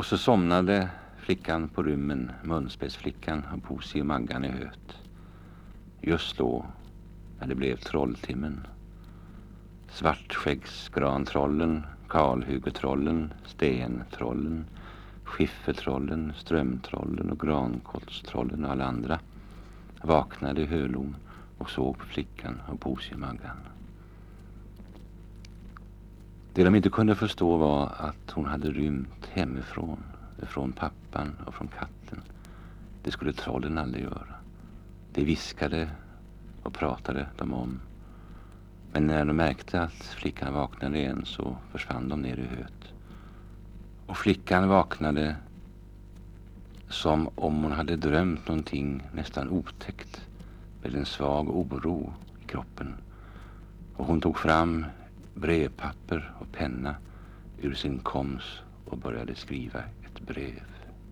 Och så somnade flickan på rummen, munspetsflickan och Posi och Maggan i höet. Just då, när det blev trolltimmen. Svartskäggsgrantrollen, kalhugetrollen, stentrollen, skiffertrollen, strömtrollen och grankottstrollen och alla andra vaknade i Hölom och såg på flickan och Posi och Maggan. Det de inte kunde förstå var att hon hade rymt hemifrån, från pappan och från katten. Det skulle trollen aldrig göra. Det viskade och pratade de om. Men när de märkte att flickan vaknade igen så försvann de ner i höet. Och flickan vaknade som om hon hade drömt någonting nästan otäckt med en svag oro i kroppen. Och hon tog fram brevpapper och penna ur sin koms och började skriva ett brev.